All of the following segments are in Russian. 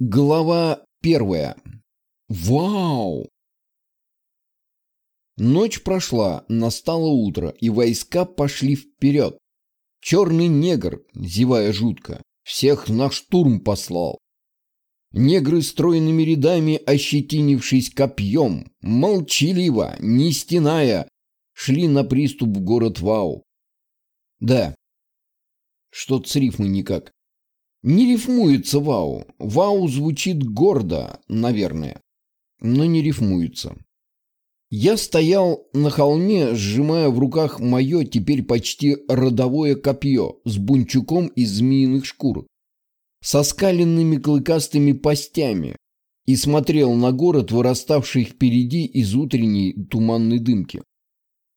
Глава первая. Вау! Ночь прошла, настало утро, и войска пошли вперед. Черный негр, зевая жутко, всех на штурм послал. Негры стройными рядами, ощетинившись копьем, молчаливо, не стеная, шли на приступ в город Вау. Да, что-то с рифмой никак. Не рифмуется вау. Вау звучит гордо, наверное, но не рифмуется. Я стоял на холме, сжимая в руках мое теперь почти родовое копье с бунчуком из змеиных шкур, со скаленными клыкастыми постями, и смотрел на город, выраставший впереди из утренней туманной дымки.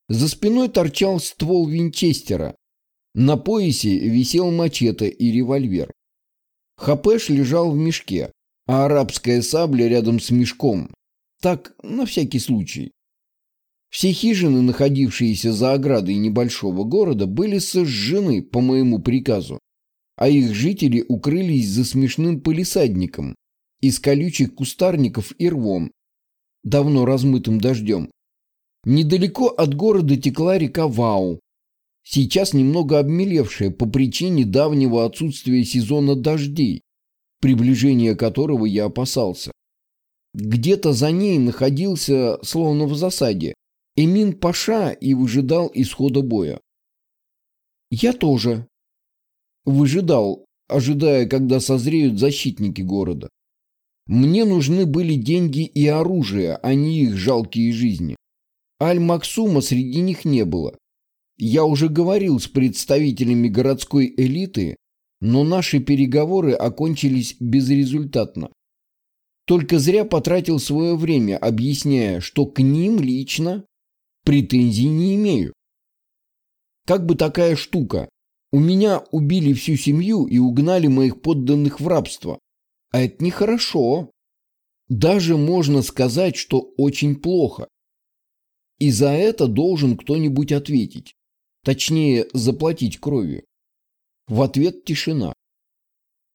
За спиной торчал ствол винчестера. На поясе висел мачете и револьвер. Хапеш лежал в мешке, а арабская сабля рядом с мешком. Так, на всякий случай. Все хижины, находившиеся за оградой небольшого города, были сожжены по моему приказу, а их жители укрылись за смешным полисадником из колючих кустарников и рвом, давно размытым дождем. Недалеко от города текла река Вау, сейчас немного обмелевшая по причине давнего отсутствия сезона дождей, приближения которого я опасался. Где-то за ней находился, словно в засаде, Эмин Паша и выжидал исхода боя. Я тоже выжидал, ожидая, когда созреют защитники города. Мне нужны были деньги и оружие, а не их жалкие жизни. Аль-Максума среди них не было. Я уже говорил с представителями городской элиты, но наши переговоры окончились безрезультатно. Только зря потратил свое время, объясняя, что к ним лично претензий не имею. Как бы такая штука. У меня убили всю семью и угнали моих подданных в рабство. А это нехорошо. Даже можно сказать, что очень плохо. И за это должен кто-нибудь ответить. Точнее, заплатить кровью. В ответ тишина.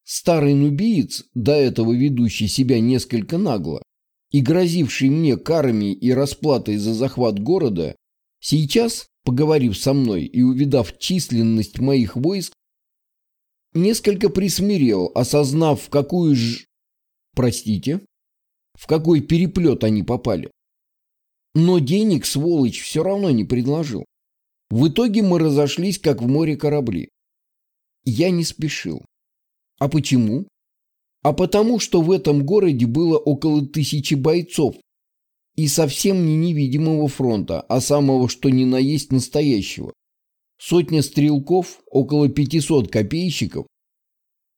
Старый нубиец, до этого ведущий себя несколько нагло и грозивший мне карами и расплатой за захват города, сейчас, поговорив со мной и увидав численность моих войск, несколько присмирел, осознав, в какую ж... Простите? В какой переплет они попали. Но денег, сволочь, все равно не предложил. В итоге мы разошлись, как в море корабли. Я не спешил. А почему? А потому, что в этом городе было около тысячи бойцов. И совсем не невидимого фронта, а самого что ни на есть настоящего. Сотня стрелков, около 500 копейщиков,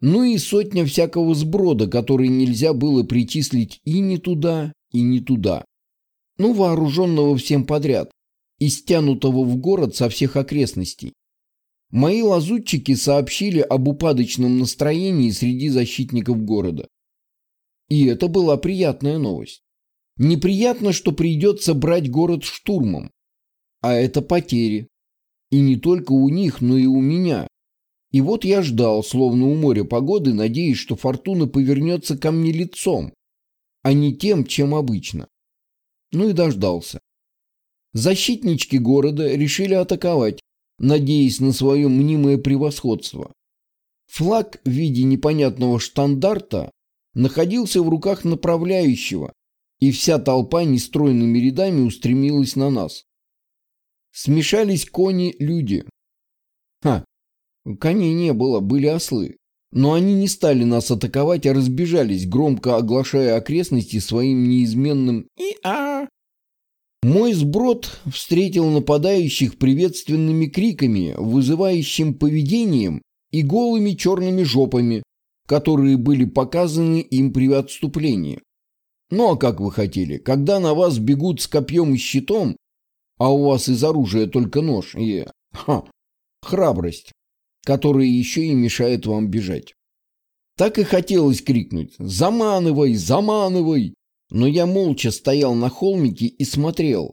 ну и сотня всякого сброда, который нельзя было причислить и не туда, и не туда. Ну, вооруженного всем подряд и стянутого в город со всех окрестностей. Мои лазутчики сообщили об упадочном настроении среди защитников города. И это была приятная новость. Неприятно, что придется брать город штурмом. А это потери. И не только у них, но и у меня. И вот я ждал, словно у моря погоды, надеясь, что фортуна повернется ко мне лицом, а не тем, чем обычно. Ну и дождался. Защитнички города решили атаковать, надеясь на свое мнимое превосходство. Флаг в виде непонятного штандарта находился в руках направляющего, и вся толпа нестройными рядами устремилась на нас. Смешались кони-люди. Ха, коней не было, были ослы. Но они не стали нас атаковать, а разбежались, громко оглашая окрестности своим неизменным «И-а!». Мой сброд встретил нападающих приветственными криками, вызывающим поведением и голыми черными жопами, которые были показаны им при отступлении. Ну а как вы хотели, когда на вас бегут с копьем и щитом, а у вас из оружия только нож и... Ха, храбрость, которая еще и мешает вам бежать. Так и хотелось крикнуть «Заманывай! Заманывай!» Но я молча стоял на холмике и смотрел,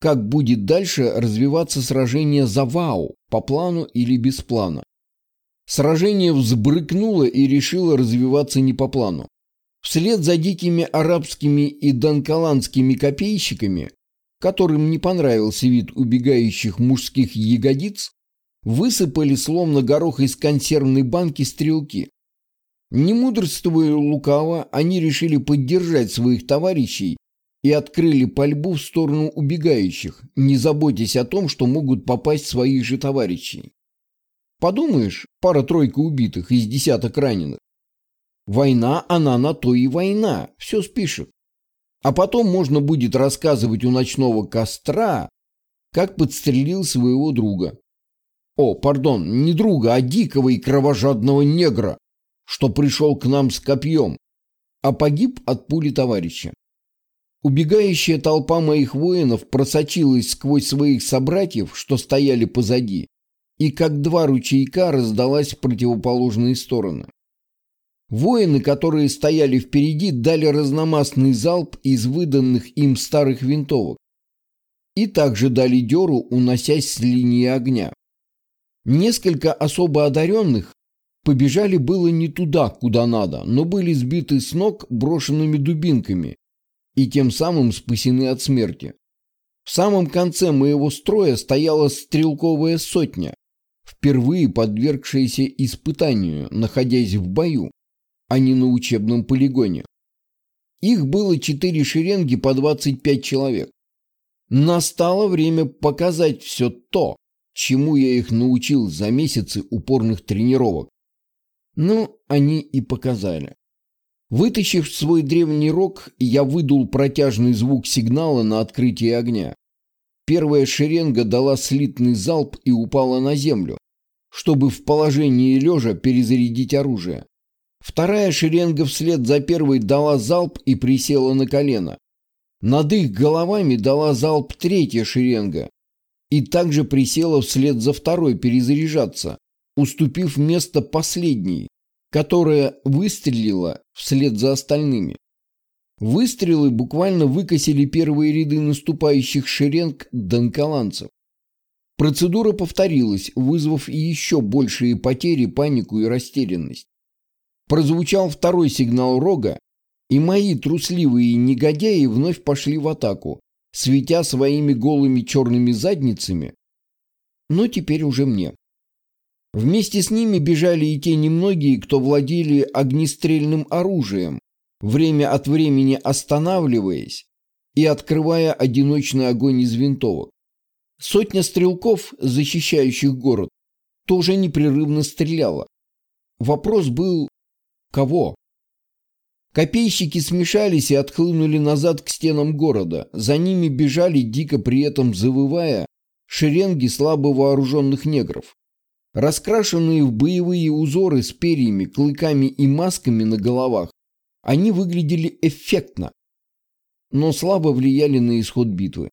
как будет дальше развиваться сражение за Вау, по плану или без плана. Сражение взбрыкнуло и решило развиваться не по плану. Вслед за дикими арабскими и донколандскими копейщиками, которым не понравился вид убегающих мужских ягодиц, высыпали словно горох из консервной банки стрелки. Не мудрствуя лукаво, они решили поддержать своих товарищей и открыли пальбу в сторону убегающих, не заботясь о том, что могут попасть своих же товарищей. Подумаешь, пара-тройка убитых из десяток раненых. Война, она на то и война, все спишет. А потом можно будет рассказывать у ночного костра, как подстрелил своего друга. О, пардон, не друга, а дикого и кровожадного негра, что пришел к нам с копьем, а погиб от пули товарища. Убегающая толпа моих воинов просочилась сквозь своих собратьев, что стояли позади, и как два ручейка раздалась в противоположные стороны. Воины, которые стояли впереди, дали разномастный залп из выданных им старых винтовок и также дали дёру, уносясь с линии огня. Несколько особо одаренных побежали было не туда, куда надо, но были сбиты с ног брошенными дубинками и тем самым спасены от смерти. В самом конце моего строя стояла стрелковая сотня, впервые подвергшаяся испытанию, находясь в бою, а не на учебном полигоне. Их было четыре шеренги по 25 человек. Настало время показать все то, чему я их научил за месяцы упорных тренировок. Ну, они и показали. Вытащив свой древний рог, я выдул протяжный звук сигнала на открытие огня. Первая шеренга дала слитный залп и упала на землю, чтобы в положении лежа перезарядить оружие. Вторая шеренга вслед за первой дала залп и присела на колено. Над их головами дала залп третья шеренга и также присела вслед за второй перезаряжаться, уступив место последней, которая выстрелила вслед за остальными. Выстрелы буквально выкосили первые ряды наступающих шеренг донколанцев. Процедура повторилась, вызвав еще большие потери, панику и растерянность. Прозвучал второй сигнал рога, и мои трусливые негодяи вновь пошли в атаку, светя своими голыми черными задницами, но теперь уже мне. Вместе с ними бежали и те немногие, кто владели огнестрельным оружием, время от времени останавливаясь и открывая одиночный огонь из винтовок. Сотня стрелков, защищающих город, тоже непрерывно стреляла. Вопрос был «Кого?». Копейщики смешались и отхлынули назад к стенам города. За ними бежали, дико при этом завывая, шеренги слабо вооруженных негров. Раскрашенные в боевые узоры с перьями, клыками и масками на головах, они выглядели эффектно, но слабо влияли на исход битвы.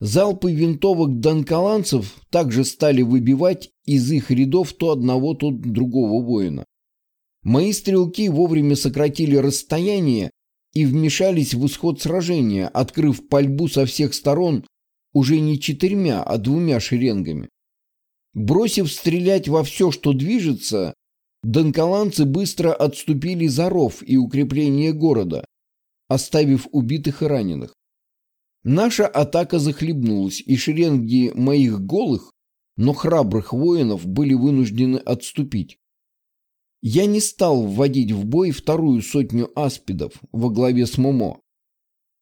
Залпы винтовок донколанцев также стали выбивать из их рядов то одного, то другого воина. Мои стрелки вовремя сократили расстояние и вмешались в исход сражения, открыв пальбу со всех сторон уже не четырьмя, а двумя шеренгами. Бросив стрелять во все, что движется, донколанцы быстро отступили за ров и укрепление города, оставив убитых и раненых. Наша атака захлебнулась, и шеренги моих голых, но храбрых воинов были вынуждены отступить. Я не стал вводить в бой вторую сотню аспидов во главе с Момо.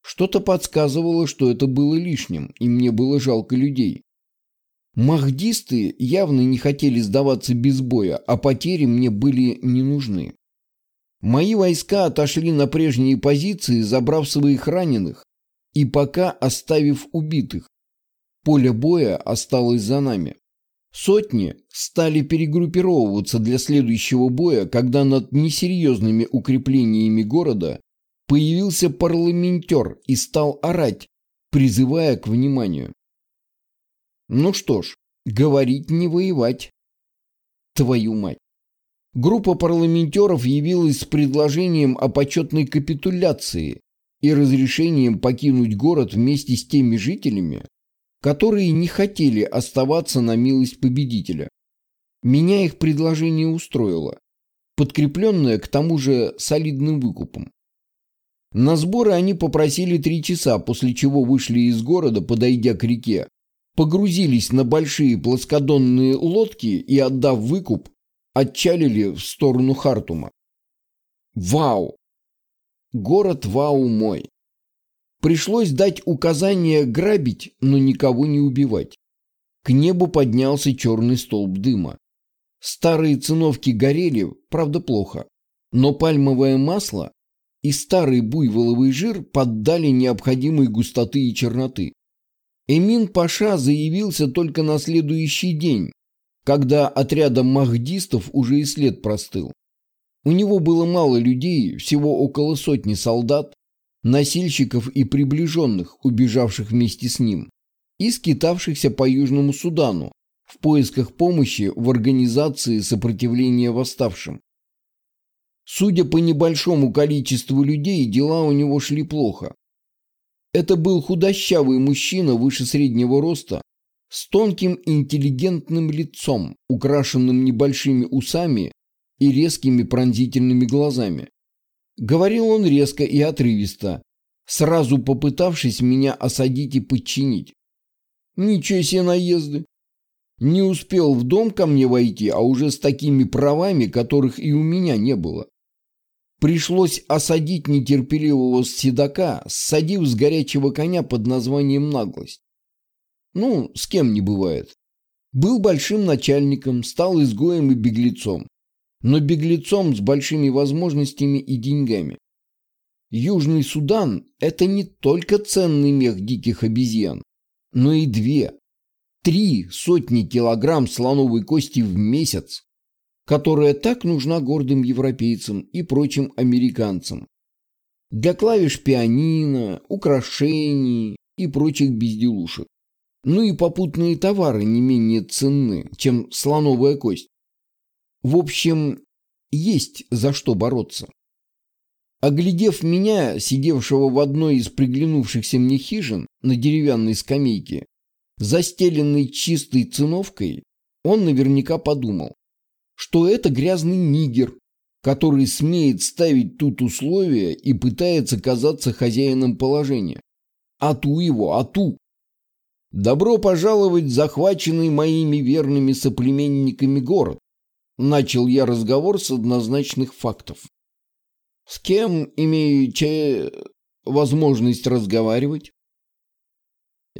Что-то подсказывало, что это было лишним, и мне было жалко людей. Махдисты явно не хотели сдаваться без боя, а потери мне были не нужны. Мои войска отошли на прежние позиции, забрав своих раненых и пока оставив убитых. Поле боя осталось за нами. Сотни стали перегруппировываться для следующего боя, когда над несерьезными укреплениями города появился парламентер и стал орать, призывая к вниманию. Ну что ж, говорить не воевать. Твою мать. Группа парламентеров явилась с предложением о почетной капитуляции и разрешением покинуть город вместе с теми жителями, которые не хотели оставаться на милость победителя. Меня их предложение устроило, подкрепленное к тому же солидным выкупом. На сборы они попросили три часа, после чего вышли из города, подойдя к реке, погрузились на большие плоскодонные лодки и, отдав выкуп, отчалили в сторону Хартума. Вау! Город Вау мой. Пришлось дать указание грабить, но никого не убивать. К небу поднялся черный столб дыма. Старые циновки горели, правда плохо, но пальмовое масло и старый буйволовый жир поддали необходимой густоты и черноты. Эмин Паша заявился только на следующий день, когда отрядом махдистов уже и след простыл. У него было мало людей, всего около сотни солдат, носильщиков и приближенных, убежавших вместе с ним, и скитавшихся по Южному Судану в поисках помощи в организации сопротивления восставшим. Судя по небольшому количеству людей, дела у него шли плохо. Это был худощавый мужчина выше среднего роста, с тонким интеллигентным лицом, украшенным небольшими усами и резкими пронзительными глазами. Говорил он резко и отрывисто, сразу попытавшись меня осадить и подчинить. Ничего себе наезды. Не успел в дом ко мне войти, а уже с такими правами, которых и у меня не было. Пришлось осадить нетерпеливого седока, ссадив с горячего коня под названием наглость. Ну, с кем не бывает. Был большим начальником, стал изгоем и беглецом. Но беглецом с большими возможностями и деньгами. Южный Судан – это не только ценный мех диких обезьян, но и две, три сотни килограмм слоновой кости в месяц которая так нужна гордым европейцам и прочим американцам. Для клавиш пианино, украшений и прочих безделушек. Ну и попутные товары не менее ценны, чем слоновая кость. В общем, есть за что бороться. Оглядев меня, сидевшего в одной из приглянувшихся мне хижин на деревянной скамейке, застеленной чистой циновкой, он наверняка подумал, что это грязный нигер, который смеет ставить тут условия и пытается казаться хозяином положения. Ату его, ату! Добро пожаловать в захваченный моими верными соплеменниками город. Начал я разговор с однозначных фактов. С кем имею че... возможность разговаривать?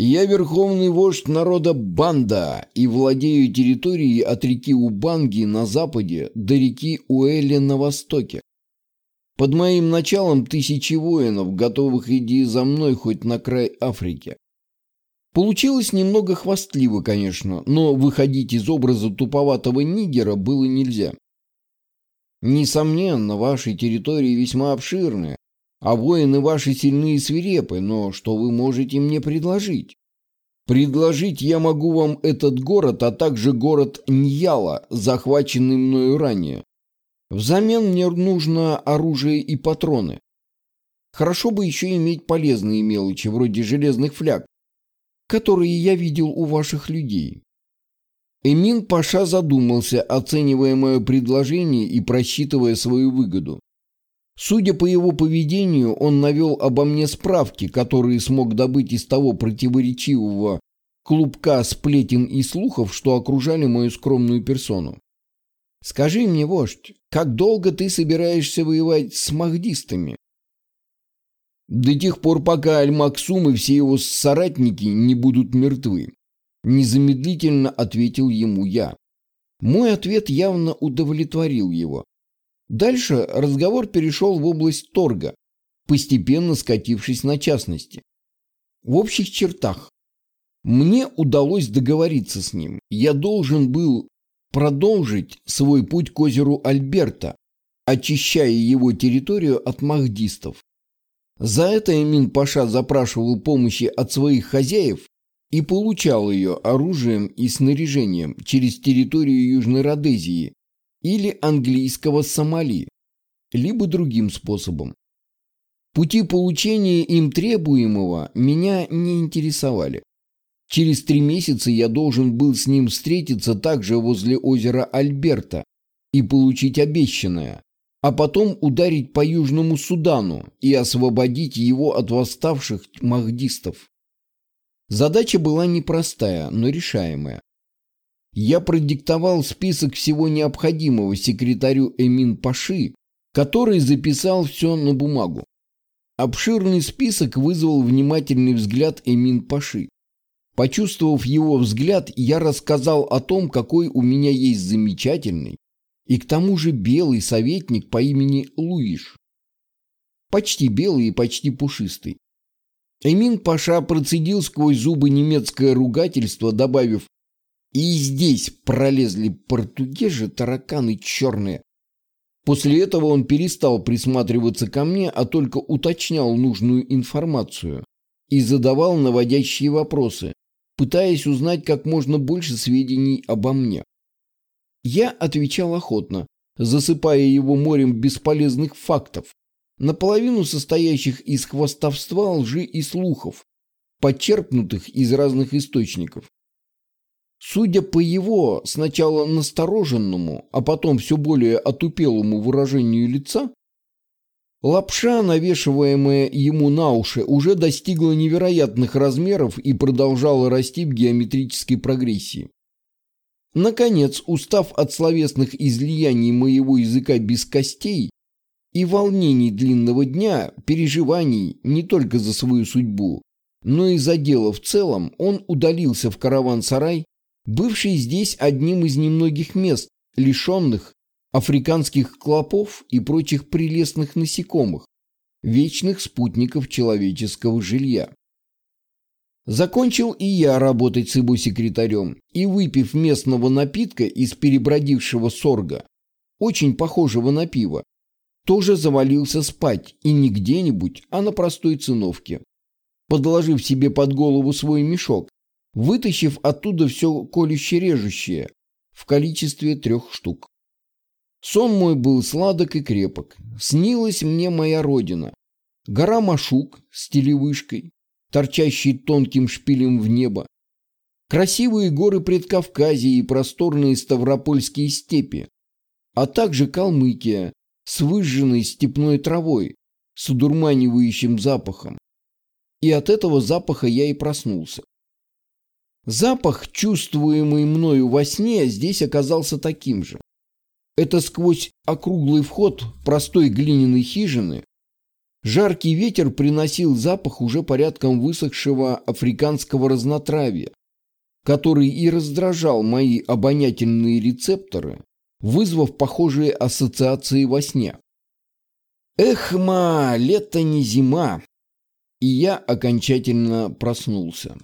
Я верховный вождь народа Банда и владею территорией от реки Убанги на западе до реки Уэли на востоке. Под моим началом тысячи воинов, готовых идти за мной хоть на край Африки. Получилось немного хвастливо, конечно, но выходить из образа туповатого нигера было нельзя. Несомненно, ваши территории весьма обширны, а воины ваши сильны и свирепы, но что вы можете мне предложить? Предложить я могу вам этот город, а также город Ньяла, захваченный мною ранее. Взамен мне нужно оружие и патроны. Хорошо бы еще иметь полезные мелочи, вроде железных фляг, которые я видел у ваших людей. Эмин Паша задумался, оценивая мое предложение и просчитывая свою выгоду. Судя по его поведению, он навел обо мне справки, которые смог добыть из того противоречивого клубка сплетен и слухов, что окружали мою скромную персону. «Скажи мне, вождь, как долго ты собираешься воевать с махдистами?» «До тех пор, пока Аль-Максум и все его соратники не будут мертвы», незамедлительно ответил ему я. Мой ответ явно удовлетворил его. Дальше разговор перешел в область торга, постепенно скатившись на частности. В общих чертах. Мне удалось договориться с ним. Я должен был продолжить свой путь к озеру Альберта, очищая его территорию от махдистов. За это Эмин Паша запрашивал помощи от своих хозяев и получал ее оружием и снаряжением через территорию Южной Родезии или английского Сомали, либо другим способом. Пути получения им требуемого меня не интересовали. Через три месяца я должен был с ним встретиться также возле озера Альберта и получить обещанное, а потом ударить по Южному Судану и освободить его от восставших махдистов. Задача была непростая, но решаемая. Я продиктовал список всего необходимого секретарю Эмин Паши, который записал все на бумагу. Обширный список вызвал внимательный взгляд Эмин Паши. Почувствовав его взгляд, я рассказал о том, какой у меня есть замечательный и к тому же белый советник по имени Луиш. Почти белый и почти пушистый. Эмин Паша процедил сквозь зубы немецкое ругательство, добавив «И здесь пролезли португежи, тараканы черные». После этого он перестал присматриваться ко мне, а только уточнял нужную информацию и задавал наводящие вопросы, пытаясь узнать как можно больше сведений обо мне. Я отвечал охотно, засыпая его морем бесполезных фактов, наполовину состоящих из хвостовства, лжи и слухов, подчерпнутых из разных источников. Судя по его сначала настороженному, а потом все более отупелому выражению лица, лапша, навешиваемая ему на уши, уже достигла невероятных размеров и продолжала расти в геометрической прогрессии. Наконец, устав от словесных излияний моего языка без костей и волнений длинного дня, переживаний не только за свою судьбу, но и за дело в целом, он удалился в караван-сарай, бывший здесь одним из немногих мест, лишенных африканских клопов и прочих прелестных насекомых, вечных спутников человеческого жилья. Закончил и я работать с его секретарем, и, выпив местного напитка из перебродившего сорга, очень похожего на пиво, тоже завалился спать, и не где-нибудь, а на простой циновке. Подложив себе под голову свой мешок, вытащив оттуда все колюще-режущее в количестве трех штук. Сон мой был сладок и крепок. Снилась мне моя родина. Гора Машук с телевышкой, торчащий тонким шпилем в небо, красивые горы Предкавказья и просторные Ставропольские степи, а также Калмыкия с выжженной степной травой, с удурманивающим запахом. И от этого запаха я и проснулся. Запах, чувствуемый мною во сне, здесь оказался таким же. Это сквозь округлый вход простой глиняной хижины Жаркий ветер приносил запах уже порядком высохшего африканского разнотравья, который и раздражал мои обонятельные рецепторы, вызвав похожие ассоциации во сне. Эх, ма, лето не зима. И я окончательно проснулся.